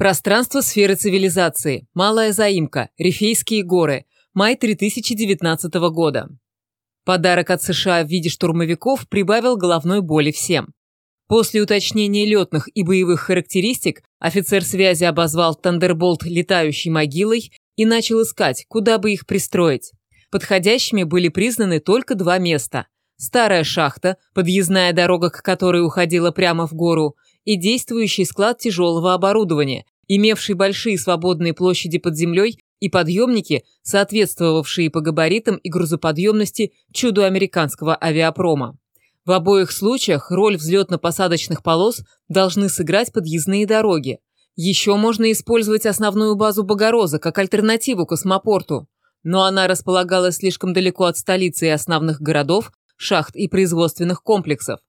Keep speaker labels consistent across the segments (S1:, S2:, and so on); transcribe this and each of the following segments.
S1: Пространство сферы цивилизации. Малая заимка. Рифейские горы. Май 2019 года. Подарок от США в виде штурмовиков прибавил головной боли всем. После уточнения летных и боевых характеристик офицер связи обозвал «Тандерболт» летающей могилой и начал искать, куда бы их пристроить. Подходящими были признаны только два места. Старая шахта, подъездная дорога к которой уходила прямо в гору, и действующий склад тяжелого оборудования, имевший большие свободные площади под землей и подъемники, соответствовавшие по габаритам и грузоподъемности чуду американского авиапрома. В обоих случаях роль взлетно-посадочных полос должны сыграть подъездные дороги. Еще можно использовать основную базу Богороза как альтернативу космопорту, но она располагалась слишком далеко от столицы и основных городов, шахт и производственных комплексов.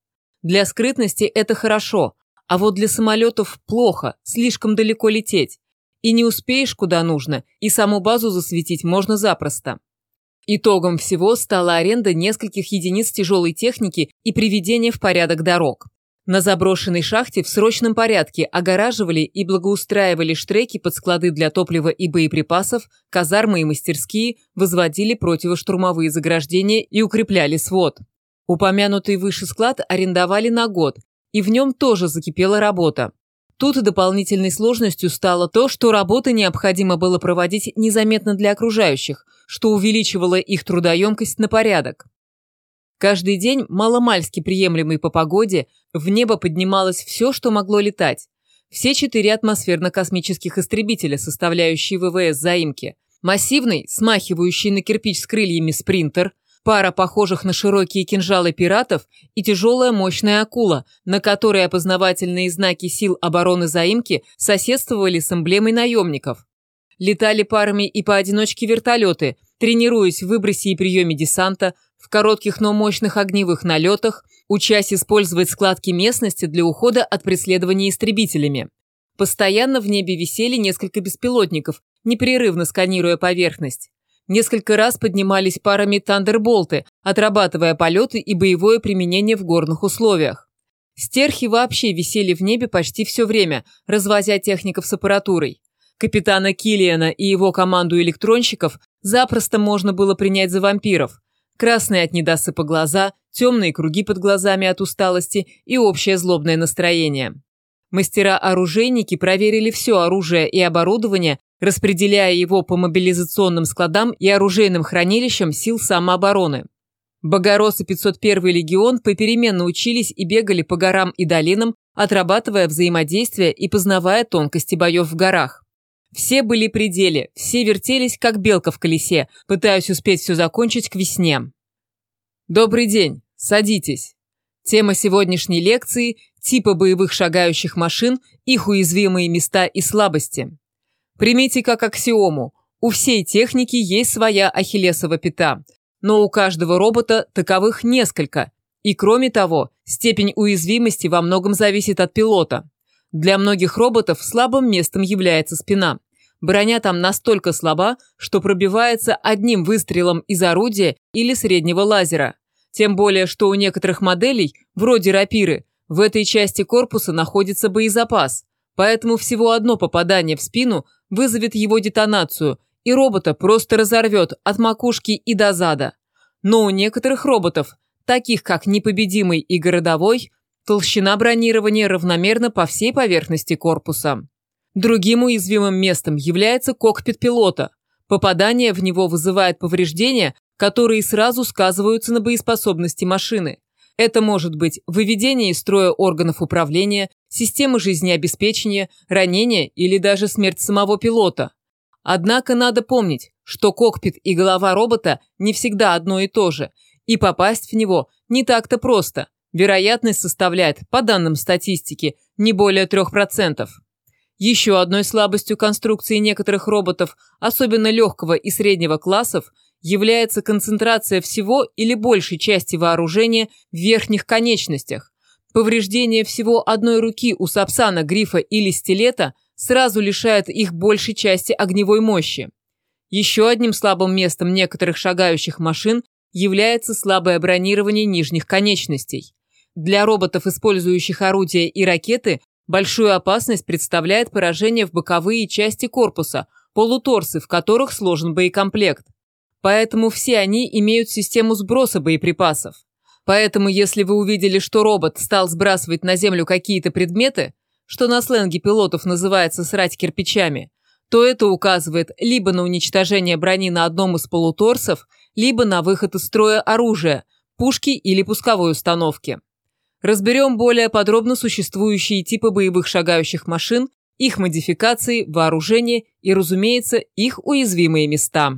S1: Для скрытности это хорошо, а вот для самолетов плохо, слишком далеко лететь. И не успеешь куда нужно, и саму базу засветить можно запросто. Итогом всего стала аренда нескольких единиц тяжелой техники и приведение в порядок дорог. На заброшенной шахте в срочном порядке огораживали и благоустраивали штреки под склады для топлива и боеприпасов, казармы и мастерские, возводили противоштурмовые заграждения и укрепляли свод. Упомянутый выше склад арендовали на год и в нем тоже закипела работа. Тут дополнительной сложностью стало то, что работы необходимо было проводить незаметно для окружающих, что увеличивало их трудоемкость на порядок. Каждый день, маломальски приемлемый по погоде, в небо поднималось все, что могло летать. Все четыре атмосферно-космических истребителя, составляющие ВВС заимки. Массивный, смахивающий на кирпич с крыльями спринтер, пара похожих на широкие кинжалы пиратов и тяжелая мощная акула, на которой опознавательные знаки сил обороны заимки соседствовали с эмблемой наемников. Летали парами и поодиночке вертолеты, тренируясь в выбросе и приеме десанта, в коротких, но мощных огневых налетах, учась использовать складки местности для ухода от преследования истребителями. Постоянно в небе висели несколько беспилотников, непрерывно сканируя поверхность. Несколько раз поднимались парами тандерболты, отрабатывая полеты и боевое применение в горных условиях. Стерхи вообще висели в небе почти все время, развозя техников с аппаратурой. Капитана Киллиана и его команду электронщиков запросто можно было принять за вампиров. Красные от недосыпа глаза, темные круги под глазами от усталости и общее злобное настроение. Мастера-оружейники проверили все оружие и оборудование распределяя его по мобилизационным складам и оружейным хранилищам сил самообороны. Богорос и 501 легион попеременно учились и бегали по горам и долинам, отрабатывая взаимодействие и познавая тонкости боев в горах. Все были при деле, все вертелись, как белка в колесе, пытаясь успеть все закончить к весне. Добрый день, садитесь. Тема сегодняшней лекции – типы боевых шагающих машин, их уязвимые места и слабости. Примите как аксиому, у всей техники есть своя ахиллесова пята, но у каждого робота таковых несколько. И кроме того, степень уязвимости во многом зависит от пилота. Для многих роботов слабым местом является спина. Броня там настолько слаба, что пробивается одним выстрелом из орудия или среднего лазера. Тем более, что у некоторых моделей, вроде рапиры, в этой части корпуса находится боезапас, поэтому всего одно попадание в спину вызовет его детонацию, и робота просто разорвет от макушки и до зада. Но у некоторых роботов, таких как непобедимый и городовой, толщина бронирования равномерна по всей поверхности корпуса. Другим уязвимым местом является кокпит пилота. Попадание в него вызывает повреждения, которые сразу сказываются на боеспособности машины. Это может быть выведение из строя органов управления, системы жизнеобеспечения, ранение или даже смерть самого пилота. Однако надо помнить, что кокпит и голова робота не всегда одно и то же, и попасть в него не так-то просто. Вероятность составляет, по данным статистики, не более 3%. Еще одной слабостью конструкции некоторых роботов, особенно легкого и среднего классов, является концентрация всего или большей части вооружения в верхних конечностях. Повреждение всего одной руки у сапсана, грифа или стилета сразу лишает их большей части огневой мощи. Еще одним слабым местом некоторых шагающих машин является слабое бронирование нижних конечностей. Для роботов, использующих орудия и ракеты, Большую опасность представляет поражение в боковые части корпуса, полуторсы, в которых сложен боекомплект. Поэтому все они имеют систему сброса боеприпасов. Поэтому если вы увидели, что робот стал сбрасывать на землю какие-то предметы, что на сленге пилотов называется «срать кирпичами», то это указывает либо на уничтожение брони на одном из полуторсов, либо на выход из строя оружия, пушки или пусковой установки. Разберем более подробно существующие типы боевых шагающих машин, их модификации, вооружение и, разумеется, их уязвимые места.